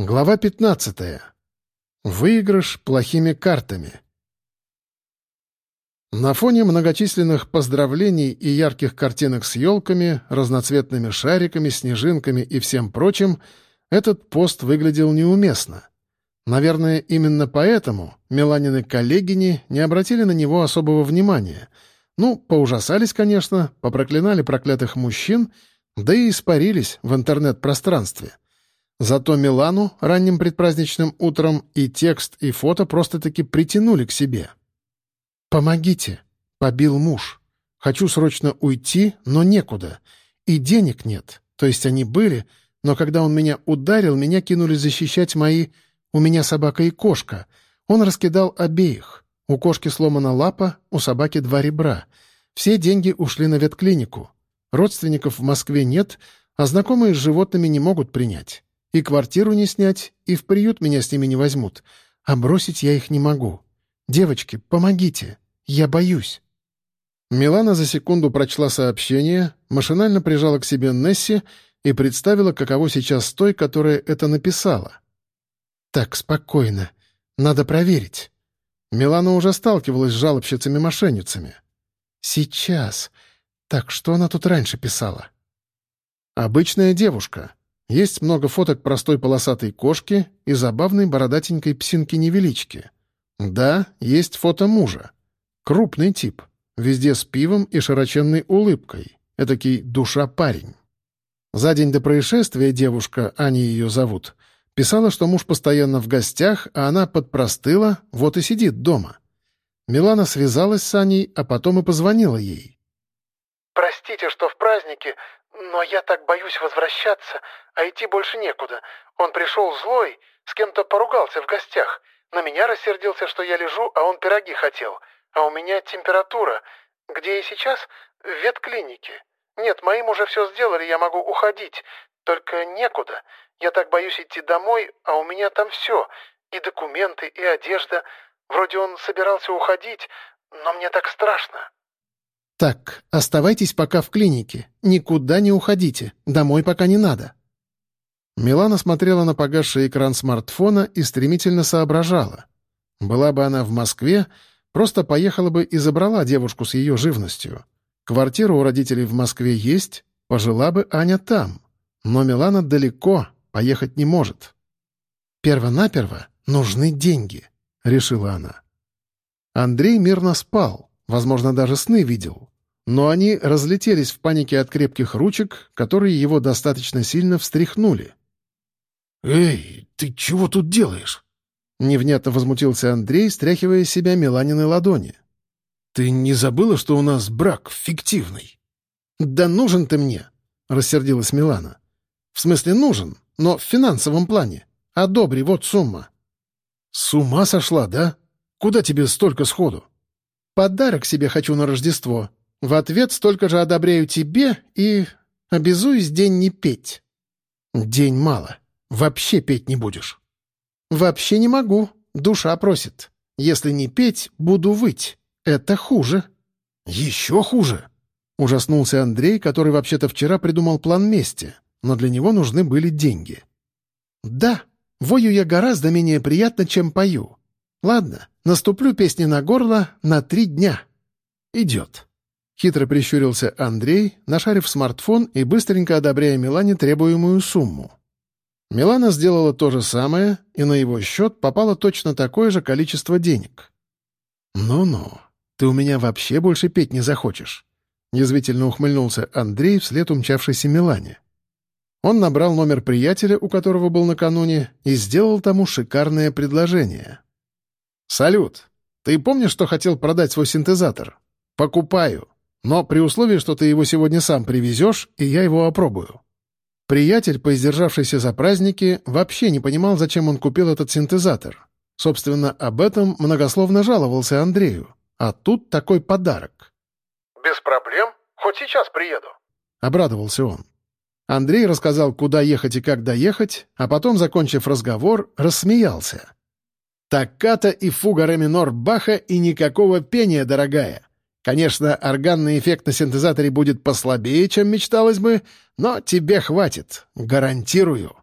Глава 15. Выигрыш плохими картами. На фоне многочисленных поздравлений и ярких картинок с елками, разноцветными шариками, снежинками и всем прочим, этот пост выглядел неуместно. Наверное, именно поэтому Меланины коллегини не обратили на него особого внимания. Ну, поужасались, конечно, попроклинали проклятых мужчин, да и испарились в интернет-пространстве — Зато Милану ранним предпраздничным утром и текст, и фото просто-таки притянули к себе. «Помогите!» — побил муж. «Хочу срочно уйти, но некуда. И денег нет. То есть они были, но когда он меня ударил, меня кинули защищать мои... У меня собака и кошка. Он раскидал обеих. У кошки сломана лапа, у собаки два ребра. Все деньги ушли на ветклинику. Родственников в Москве нет, а знакомые с животными не могут принять. И квартиру не снять, и в приют меня с ними не возьмут. А бросить я их не могу. Девочки, помогите. Я боюсь». Милана за секунду прочла сообщение, машинально прижала к себе Несси и представила, каково сейчас той, которая это написала. «Так, спокойно. Надо проверить». Милана уже сталкивалась с жалобщицами-мошенницами. «Сейчас. Так, что она тут раньше писала?» «Обычная девушка. Есть много фоток простой полосатой кошки и забавной бородатенькой псинки-невелички. Да, есть фото мужа. Крупный тип. Везде с пивом и широченной улыбкой. Этакий душа-парень. За день до происшествия девушка, Аня ее зовут, писала, что муж постоянно в гостях, а она подпростыла, вот и сидит дома. Милана связалась с Аней, а потом и позвонила ей. «Простите, что в празднике, но я так боюсь возвращаться, а идти больше некуда. Он пришел злой, с кем-то поругался в гостях. На меня рассердился, что я лежу, а он пироги хотел. А у меня температура. Где я сейчас? В ветклинике. Нет, моим уже все сделали, я могу уходить. Только некуда. Я так боюсь идти домой, а у меня там все. И документы, и одежда. Вроде он собирался уходить, но мне так страшно. «Так, оставайтесь пока в клинике. Никуда не уходите. Домой пока не надо». Милана смотрела на погасший экран смартфона и стремительно соображала. Была бы она в Москве, просто поехала бы и забрала девушку с ее живностью. Квартира у родителей в Москве есть, пожила бы Аня там. Но Милана далеко, поехать не может. «Первонаперво нужны деньги», — решила она. Андрей мирно спал. Возможно, даже сны видел. Но они разлетелись в панике от крепких ручек, которые его достаточно сильно встряхнули. «Эй, ты чего тут делаешь?» Невнятно возмутился Андрей, стряхивая с себя Меланины ладони. «Ты не забыла, что у нас брак фиктивный?» «Да нужен ты мне!» — рассердилась Милана. «В смысле нужен, но в финансовом плане. Одобри, вот сумма». «С ума сошла, да? Куда тебе столько сходу?» Подарок себе хочу на Рождество. В ответ столько же одобряю тебе и... обязуюсь день не петь». «День мало. Вообще петь не будешь». «Вообще не могу. Душа просит. Если не петь, буду выть. Это хуже». «Еще хуже?» Ужаснулся Андрей, который вообще-то вчера придумал план мести, но для него нужны были деньги. «Да, вою я гораздо менее приятно, чем пою. Ладно, наступлю песни на горло на три дня. Идет. Хитро прищурился Андрей, нашарив смартфон и быстренько одобряя Милане требуемую сумму. Милана сделала то же самое, и на его счет попало точно такое же количество денег. «Ну-ну, ты у меня вообще больше петь не захочешь», — язвительно ухмыльнулся Андрей вслед умчавшейся Милане. Он набрал номер приятеля, у которого был накануне, и сделал тому шикарное предложение. «Салют. Ты помнишь, что хотел продать свой синтезатор? Покупаю. Но при условии, что ты его сегодня сам привезешь, и я его опробую». Приятель, поиздержавшийся за праздники, вообще не понимал, зачем он купил этот синтезатор. Собственно, об этом многословно жаловался Андрею. А тут такой подарок. «Без проблем. Хоть сейчас приеду», — обрадовался он. Андрей рассказал, куда ехать и как доехать, а потом, закончив разговор, рассмеялся. Токката и фуга ре минор Баха и никакого пения, дорогая. Конечно, органный эффект на синтезаторе будет послабее, чем мечталось бы, но тебе хватит, гарантирую.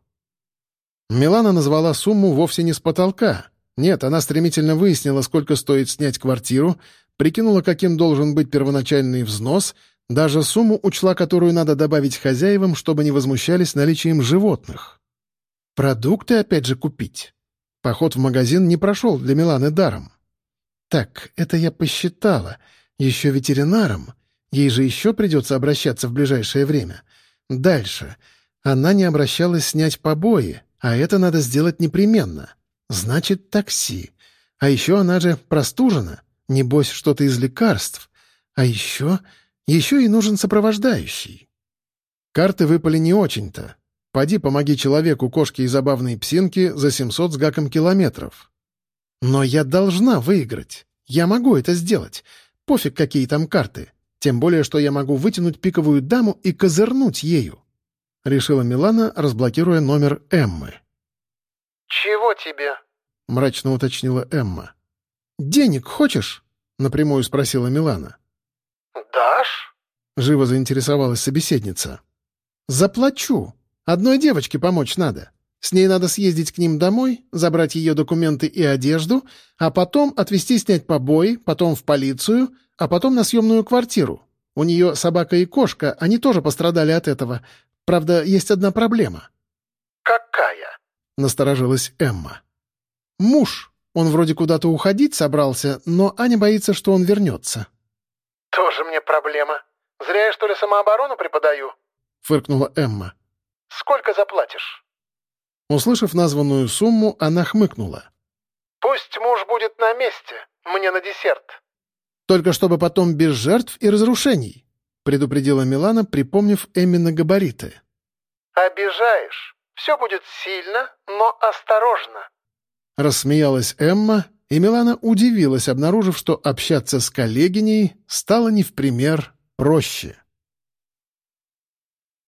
Милана назвала сумму вовсе не с потолка. Нет, она стремительно выяснила, сколько стоит снять квартиру, прикинула, каким должен быть первоначальный взнос, даже сумму учла, которую надо добавить хозяевам, чтобы не возмущались наличием животных. Продукты опять же купить. Поход в магазин не прошел для Миланы даром. Так, это я посчитала. Еще ветеринаром. Ей же еще придется обращаться в ближайшее время. Дальше. Она не обращалась снять побои, а это надо сделать непременно. Значит, такси. А еще она же простужена. Небось, что-то из лекарств. А еще... Еще и нужен сопровождающий. Карты выпали не очень-то. Поди помоги человеку, кошке и забавной псинке за 700 с гаком километров. Но я должна выиграть. Я могу это сделать. Пофиг, какие там карты. Тем более, что я могу вытянуть пиковую даму и козырнуть ею. Решила Милана, разблокируя номер Эммы. «Чего тебе?» — мрачно уточнила Эмма. «Денег хочешь?» — напрямую спросила Милана. «Дашь?» — живо заинтересовалась собеседница. «Заплачу. Одной девочке помочь надо. С ней надо съездить к ним домой, забрать ее документы и одежду, а потом отвезти снять побои, потом в полицию, а потом на съемную квартиру. У нее собака и кошка, они тоже пострадали от этого. Правда, есть одна проблема». «Какая?» — насторожилась Эмма. «Муж. Он вроде куда-то уходить собрался, но Аня боится, что он вернется». «Тоже мне проблема. Зря я, что ли, самооборону преподаю?» — фыркнула Эмма. «Сколько заплатишь?» Услышав названную сумму, она хмыкнула. «Пусть муж будет на месте. Мне на десерт». «Только чтобы потом без жертв и разрушений», — предупредила Милана, припомнив Эммина габариты. «Обижаешь. Все будет сильно, но осторожно». Рассмеялась Эмма, и Милана удивилась, обнаружив, что общаться с коллегиней стало не в пример проще.